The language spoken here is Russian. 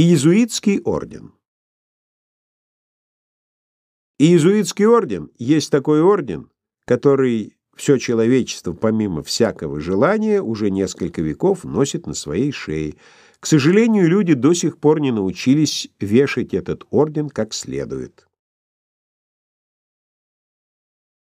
Иезуитский орден Иезуитский орден есть такой орден, который все человечество, помимо всякого желания, уже несколько веков носит на своей шее. К сожалению, люди до сих пор не научились вешать этот орден как следует.